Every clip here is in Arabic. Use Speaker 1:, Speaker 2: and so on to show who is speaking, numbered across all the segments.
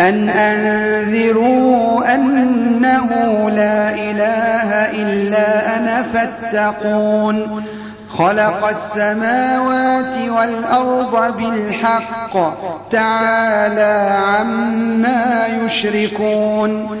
Speaker 1: أن أنذروا أنه لا إله إلا أنا فاتقون. خلق السماوات والأرض بالحق تعالى عما يشركون.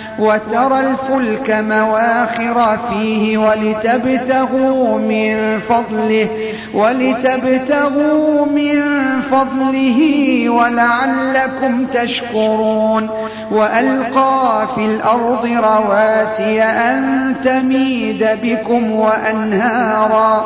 Speaker 1: وترى الفلك مواخر فيه ولتبتغوا من فضله ولتبتغوا من فضله ولعلكم تشكرون. وألقى في الأرض رواسي أن تميد بكم وأنهارا.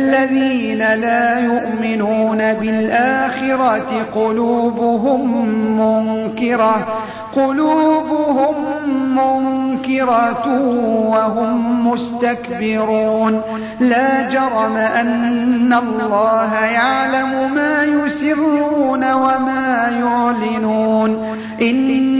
Speaker 1: فالذين لا يؤمنون بالآخرة قلوبهم منكرة قلوبهم منكرة وهم مستكبرون. لا جرم أن الله يعلم ما يسرون وما يعلنون. إن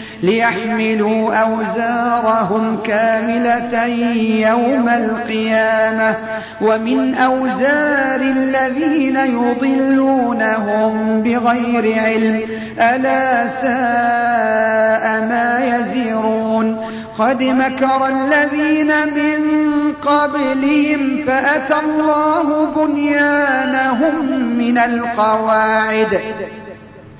Speaker 1: لِيَحْمِلُوا أَوْزَارَهُمْ كَامِلَةً يَوْمَ الْقِيَامَةِ. وَمِنْ أَوْزَارِ الَّذِينَ يُضِلُّونَهُم بِغَيْرِ عِلْمٍ ۗ أَلَا سَاءَ مَا يَزِرُونَ. قَدْ مَكَرَ الَّذِينَ مِن قَبْلِهِمْ فَأَتَى اللَّهُ بُنْيَانَهُم مِّنَ الْقَوَاعِدِ.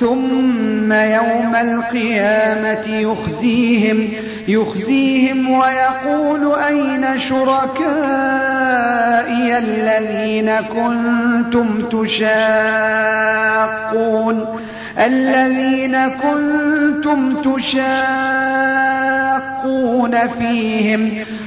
Speaker 1: ثُمَّ يَوْمَ الْقِيَامَةِ يُخْزِيهِمْ يُخْزِيهِمْ وَيَقُولُ أَيْنَ شُرَكَائِيَ الَّذِينَ كُنتُمْ تُشَاقُّونَ؟ الَّذِينَ كُنتُمْ تُشَاقُّونَ فِيهِمْ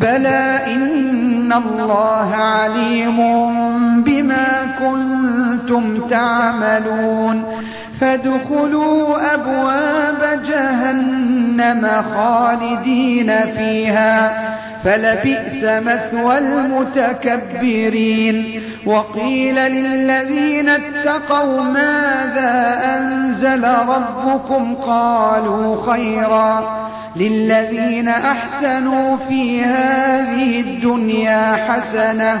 Speaker 1: بَلَىٰ إِنَّ اللَّهَ عَلِيمٌ بِمَا كُنتُمْ تَعْمَلُونَ. فَادْخُلُوا أَبْوَابَ جَهَنَّمَ خَالِدِينَ فِيهَا. فَلَبِئْسَ مَثْوَى الْمُتَكَبِّرِينَ. وَقِيلَ لِلَّذِينَ اتَّقَوْا مَاذَا أَنزَلَ رَبُّكُمْ؟ قَالُوا خَيْرًا. لِلَّذِينَ أَحْسَنُوا فِي هَٰذِهِ الدُّنْيَا حَسَنَةٌ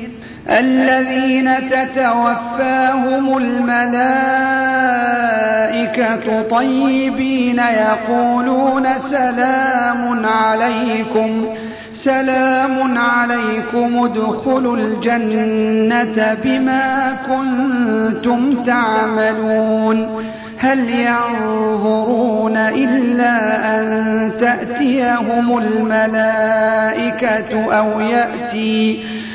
Speaker 1: الَّذِينَ تَتَوَفَّاهُمُ الْمَلَائِكَةُ طَيِّبِينَ يَقُولُونَ سَلَامٌ عَلَيْكُمْ سَلَامٌ عَلَيْكُمُ ادْخُلُوا الْجَنَّةَ بِمَا كُنتُمْ تَعْمَلُونَ. هَلْ يَنظُرُونَ إِلَّا أَن تَأْتِيَهُمُ الْمَلَائِكَةُ أَوْ يَأْتِيَ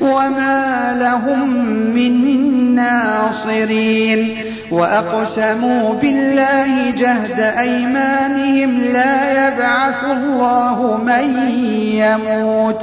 Speaker 1: وَمَا لَهُم مِّن نَّاصِرِينَ وأقسموا بالله جهد أيمانهم لا يبعث الله من يموت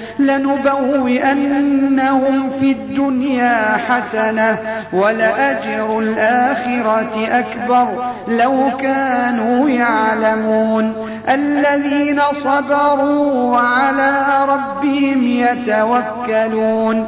Speaker 1: لنبوئنهم في الدنيا حسنة ولأجر الآخرة أكبر لو كانوا يعلمون. الذين صبروا وعلى ربهم يتوكلون.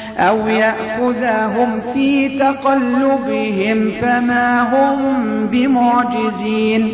Speaker 1: أو يأخذهم في تقلبهم فما هم بمعجزين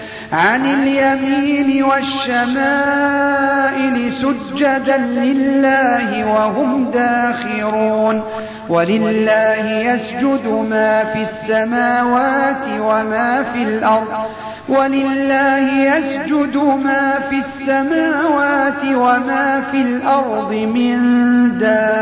Speaker 1: عن اليمين والشمائل سجدا لله وهم داخرون. ولله يسجد ما في السماوات وما في الأرض. ولله يسجد ما في السماوات وما في الأرض من دابة.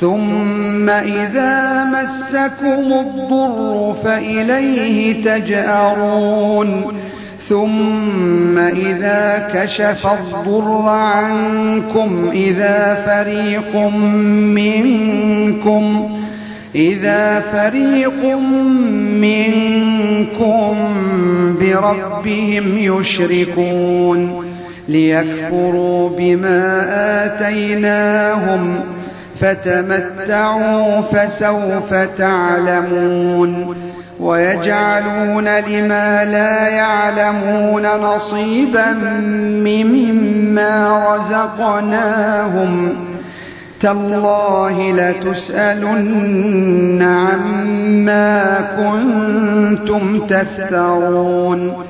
Speaker 1: ثم إذا مسكم الضر فإليه تجأرون. ثم إذا كشف الضر عنكم إذا فريق منكم إذا فريق منكم بربهم يشركون. ليكفروا بما آتيناهم فتمتعوا فسوف تعلمون ويجعلون لما لا يعلمون نصيبا مما رزقناهم. تالله لتسألن عما كنتم تفترون.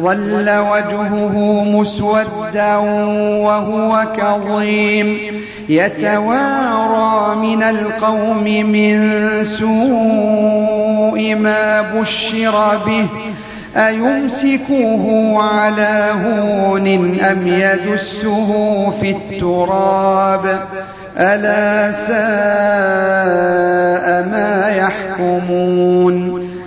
Speaker 1: ظل وجهه مسودا وهو كظيم. يتوارى من القوم من سوء ما بشر به. أيمسكه على هون أم يدسه في التراب؟ ألا ساء ما يحكمون.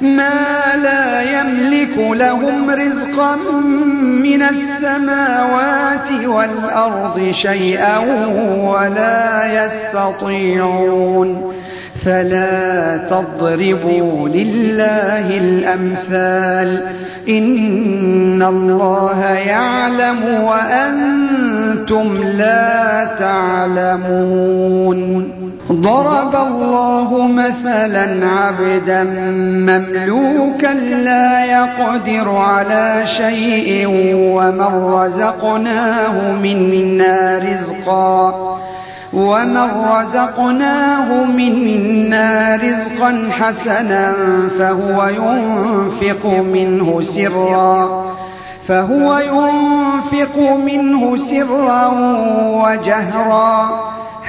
Speaker 1: ما لا يملك لهم رزقا من السماوات والأرض شيئا ولا يستطيعون. فلا تضربوا لله الأمثال. إن الله يعلم وأنتم لا تعلمون. ضرب الله مثلا عبدا مملوكا لا يقدر على شيء ومن رزقناه منا رزقا ومن رزقناه منا رزقا حسنا فهو ينفق منه سرا فهو ينفق منه سرا وجهرا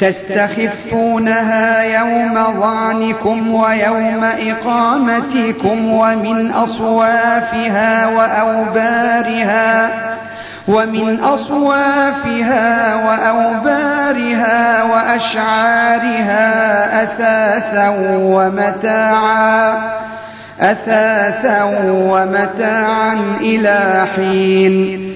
Speaker 1: تستخفونها يوم ظعنكم ويوم إقامتكم ومن أصوافها وأوبارها ومن أصوافها وأوبارها وأشعارها أثاثا ومتاعا أثاثا ومتاعا إلى حين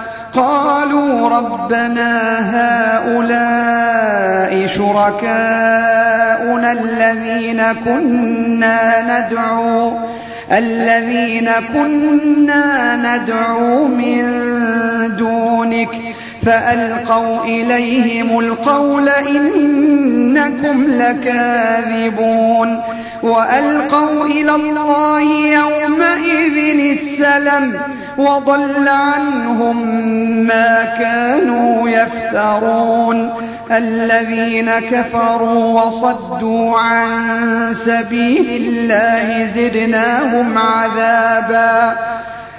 Speaker 1: قالوا ربنا هؤلاء شركاؤنا الذين كنا ندعو الذين كنا ندعو من دونك فألقوا إليهم القول إنكم لكاذبون وألقوا إلى الله يومئذ السلم وضل عنهم ما كانوا يفترون. الذين كفروا وصدوا عن سبيل الله زدناهم عذابا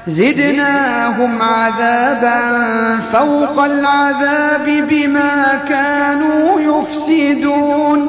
Speaker 1: زدناهم عذابا فوق العذاب بما كانوا يفسدون.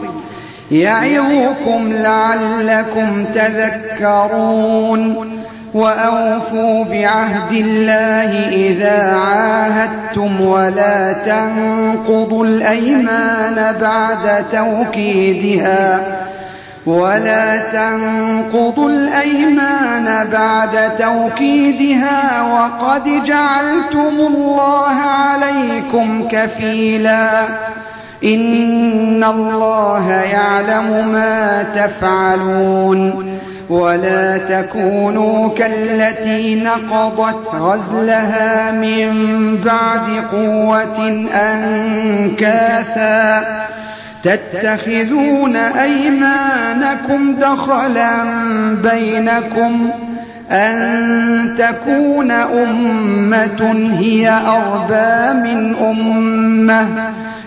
Speaker 1: يعظكم لعلكم تذكرون وأوفوا بعهد الله إذا عاهدتم ولا تنقضوا الأيمان بعد توكيدها ولا تنقضوا الأيمان بعد توكيدها وقد جعلتم الله عليكم كفيلا إن الله يعلم ما تفعلون ولا تكونوا كالتي نقضت غزلها من بعد قوة أنكاثا تتخذون أيمانكم دخلا بينكم أن تكون أمة هي أربى من أمة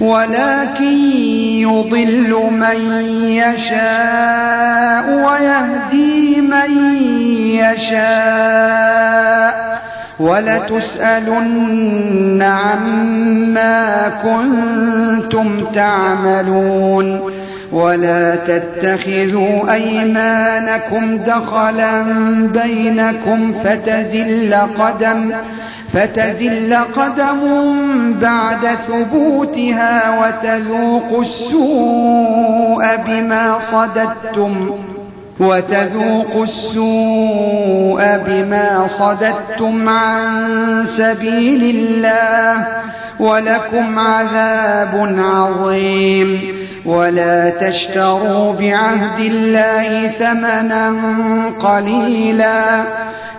Speaker 1: ولكن يضل من يشاء ويهدي من يشاء. ولتسألن عما كنتم تعملون. ولا تتخذوا أيمانكم دخلا بينكم فتزل قدم فتزل قدم. بعد ثبوتها وتذوقوا السوء بما صددتم وتذوقوا السوء بما صددتم عن سبيل الله ولكم عذاب عظيم ولا تشتروا بعهد الله ثمنا قليلا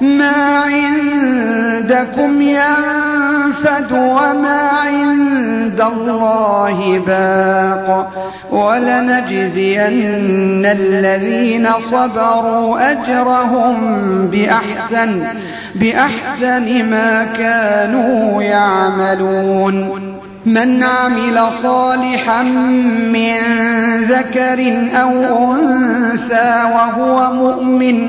Speaker 1: ما عندكم ينفد وما عند الله باق ولنجزين الذين صبروا أجرهم بأحسن بأحسن ما كانوا يعملون. من عمل صالحا من ذكر أو أنثى وهو مؤمن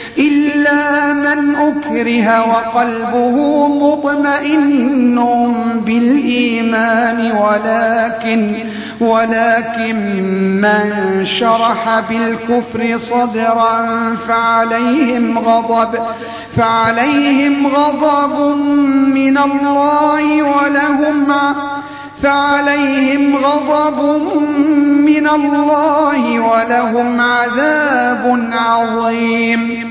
Speaker 1: إلا من أكره وقلبه مطمئن بالإيمان ولكن ولكن من شرح بالكفر صدرا فعليهم غضب فعليهم غضب من الله ولهم فعليهم غضب من الله ولهم عذاب عظيم.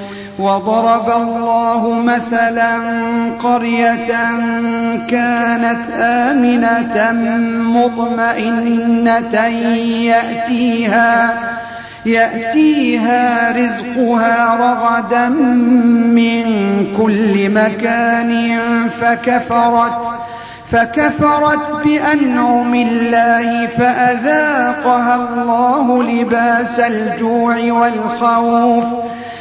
Speaker 1: وضرب الله مثلا قرية كانت آمنة مطمئنة يأتيها يأتيها رزقها رغدا من كل مكان فكفرت فكفرت بأنعم الله فأذاقها الله لباس الجوع والخوف.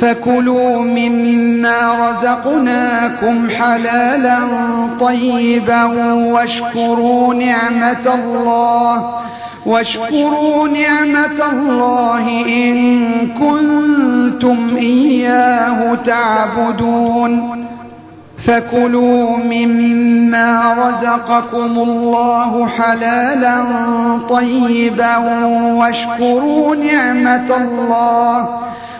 Speaker 1: فكلوا مما رزقناكم حلالا طيبا واشكروا نعمة الله واشكروا نعمة الله إن كنتم إياه تعبدون فكلوا مما رزقكم الله حلالا طيبا واشكروا نعمة الله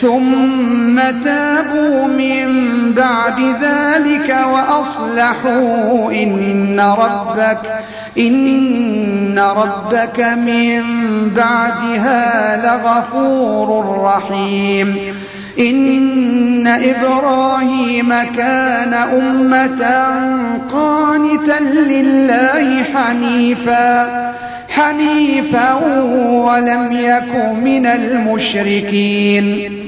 Speaker 1: ثم تابوا من بعد ذلك وأصلحوا. إن ربك إن ربك من بعدها لغفور رحيم. إن إبراهيم كان أمة قانتا لله حنيفا حنيفا ولم يك من المشركين.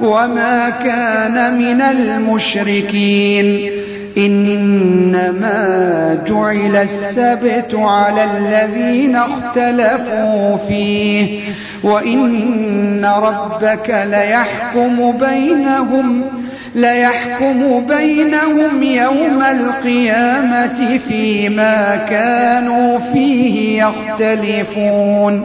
Speaker 1: وما كان من المشركين إنما جعل السبت على الذين اختلفوا فيه وإن ربك ليحكم بينهم ليحكم بينهم يوم القيامة فيما كانوا فيه يختلفون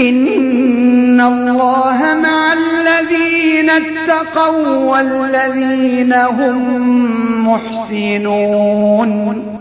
Speaker 1: إن الله مع الذين اتقوا والذين هم محسنون.